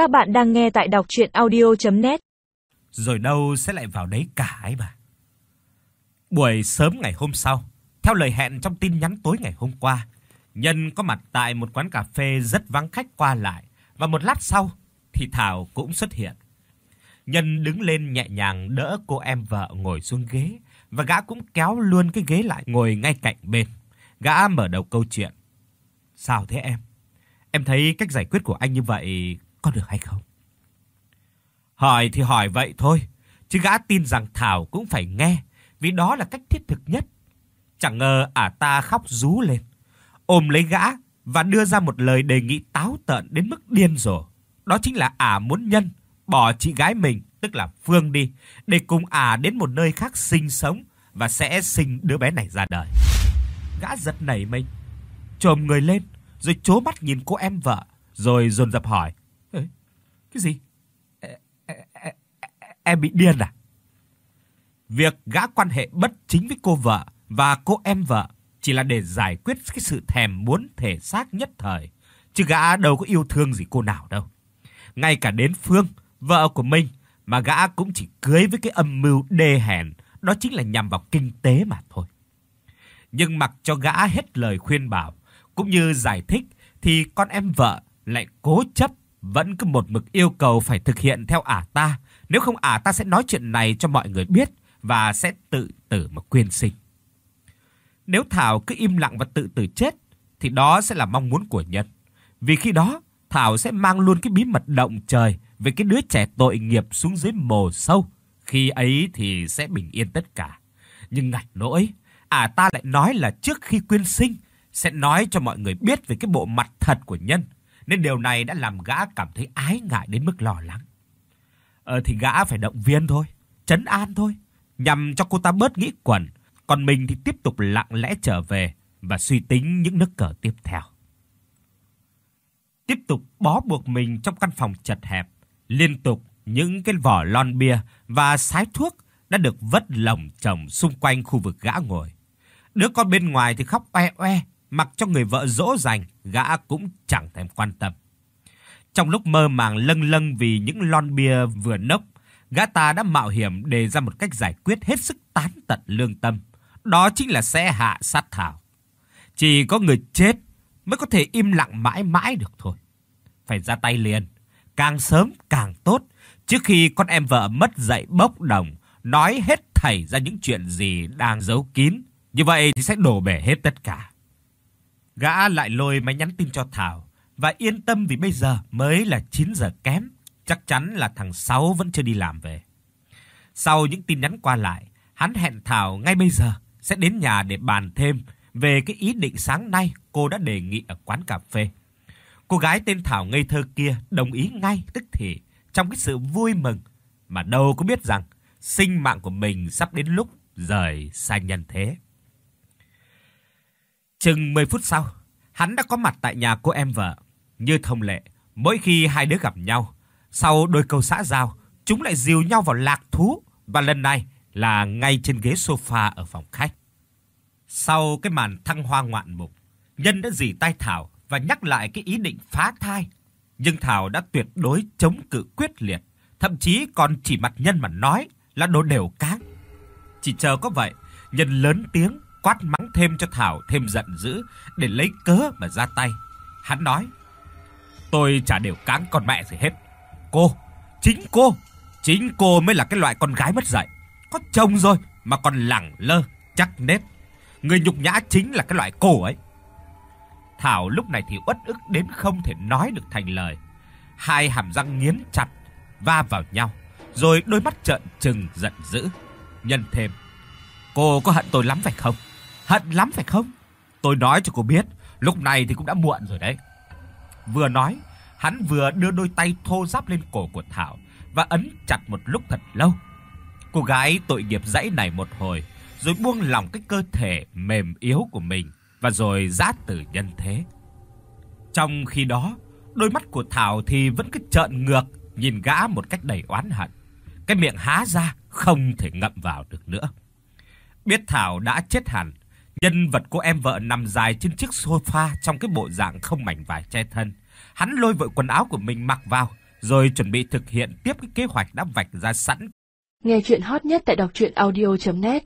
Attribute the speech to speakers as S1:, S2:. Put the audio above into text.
S1: Các bạn đang nghe tại đọc audio net
S2: Rồi đâu sẽ lại vào đấy cả ấy bà Buổi sớm ngày hôm sau, theo lời hẹn trong tin nhắn tối ngày hôm qua, Nhân có mặt tại một quán cà phê rất vắng khách qua lại và một lát sau thì Thảo cũng xuất hiện. Nhân đứng lên nhẹ nhàng đỡ cô em vợ ngồi xuống ghế và gã cũng kéo luôn cái ghế lại ngồi ngay cạnh bên. Gã mở đầu câu chuyện. "Sao thế em? Em thấy cách giải quyết của anh như vậy có được hay không?" Hỏi thì hỏi vậy thôi, chứ gã tin rằng Thảo cũng phải nghe, vì đó là cách thiết thực nhất. Chẳng ngờ ả ta khóc rú lên, ôm lấy gã và đưa ra một lời đề nghị táo tợn đến mức điên rồ. Đó chính là ả muốn nhân bỏ chị gái mình, tức là Phương đi, để cùng ả đến một nơi khác sinh sống và sẽ sinh đứa bé này ra đời. Gã giật nảy mình, chồm người lên, rồi chố mắt nhìn cô em vợ, rồi dồn dập hỏi: cái gì? Em bị điên à?" Việc gã quan hệ bất chính với cô vợ và cô em vợ chỉ là để giải quyết cái sự thèm muốn thể xác nhất thời, chứ gã đâu có yêu thương gì cô nào đâu. Ngay cả đến Phương, vợ của mình mà gã cũng chỉ cưới với cái âm mưu đê hèn, đó chính là nhằm vào kinh tế mà thôi. Nhưng mặc cho gã hết lời khuyên bảo cũng như giải thích thì con em vợ lại cố chấp vẫn cứ một mực yêu cầu phải thực hiện theo ả ta, nếu không ả ta sẽ nói chuyện này cho mọi người biết và sẽ tự tử mà quyên sinh. Nếu Thảo cứ im lặng và tự tử chết thì đó sẽ là mong muốn của nhân. Vì khi đó Thảo sẽ mang luôn cái bí mật động trời về cái đứa trẻ tội nghiệp xuống dưới mồ sâu, khi ấy thì sẽ bình yên tất cả. Nhưng ngặt nỗi, à ta lại nói là trước khi quyên sinh sẽ nói cho mọi người biết về cái bộ mặt thật của nhân, nên điều này đã làm gã cảm thấy ái ngại đến mức lo lắng. Ờ thì gã phải động viên thôi, trấn an thôi, nhằm cho cô ta bớt nghĩ quẩn, còn mình thì tiếp tục lặng lẽ trở về và suy tính những nước cờ tiếp theo. Tiếp tục bó buộc mình trong căn phòng chật hẹp, liên tục những cái vỏ lon bia và sái thuốc đã được vất lồng chồng xung quanh khu vực gã ngồi. Đứa con bên ngoài thì khóc oe oe, mặc cho người vợ dỗ dành, gã cũng chẳng thèm quan tâm. Trong lúc mơ màng lâng lâng vì những lon bia vừa nốc, gã ta đã mạo hiểm đề ra một cách giải quyết hết sức tán tận lương tâm. Đó chính là sẽ hạ sát Thảo. Chỉ có người chết mới có thể im lặng mãi mãi được thôi. Phải ra tay liền, càng sớm càng tốt, trước khi con em vợ mất dạy bốc đồng, nói hết thảy ra những chuyện gì đang giấu kín, như vậy thì sẽ đổ bể hết tất cả. Gã lại lôi máy nhắn tin cho Thảo và yên tâm vì bây giờ mới là 9 giờ kém, chắc chắn là thằng Sáu vẫn chưa đi làm về. Sau những tin nhắn qua lại, hắn hẹn Thảo ngay bây giờ sẽ đến nhà để bàn thêm về cái ý định sáng nay cô đã đề nghị ở quán cà phê. Cô gái tên Thảo ngây thơ kia đồng ý ngay tức thì trong cái sự vui mừng mà đâu có biết rằng sinh mạng của mình sắp đến lúc rời xa nhân thế. Chừng 10 phút sau, hắn đã có mặt tại nhà cô em vợ. Như thông lệ, mỗi khi hai đứa gặp nhau, sau đôi câu xã giao, chúng lại dìu nhau vào lạc thú và lần này là ngay trên ghế sofa ở phòng khách. Sau cái màn thăng hoa ngoạn mục, Nhân đã dì tay Thảo và nhắc lại cái ý định phá thai, nhưng Thảo đã tuyệt đối chống cự quyết liệt, thậm chí còn chỉ mặt Nhân mà nói là đồ đều cáng. Chỉ chờ có vậy, Nhân lớn tiếng quát mắng thêm cho Thảo thêm giận dữ để lấy cớ mà ra tay. Hắn nói: "Tôi chả đều cáng con mẹ gì hết. Cô, chính cô, chính cô mới là cái loại con gái mất dạy, có chồng rồi mà còn lẳng lơ, chắc nết. Người nhục nhã chính là cái loại cô ấy." Thảo lúc này thì uất ức đến không thể nói được thành lời. Hai hàm răng nghiến chặt va vào nhau, rồi đôi mắt trợn trừng giận dữ. Nhân thêm, cô có hận tôi lắm phải không? Hận lắm phải không? Tôi nói cho cô biết, lúc này thì cũng đã muộn rồi đấy. Vừa nói, hắn vừa đưa đôi tay thô ráp lên cổ của Thảo và ấn chặt một lúc thật lâu. Cô gái tội nghiệp dãy này một hồi, rồi buông lỏng cái cơ thể mềm yếu của mình và rồi giã từ nhân thế. Trong khi đó, đôi mắt của Thảo thì vẫn cứ trợn ngược nhìn gã một cách đầy oán hận. Cái miệng há ra không thể ngậm vào được nữa. Biết Thảo đã chết hẳn, nhân vật của em vợ nằm dài trên chiếc sofa trong cái bộ dạng không mảnh vải che thân. Hắn lôi vội quần áo của mình mặc vào, rồi chuẩn bị thực hiện tiếp cái kế hoạch đã vạch ra sẵn.
S3: Nghe truyện hot nhất tại doctruyenaudio.net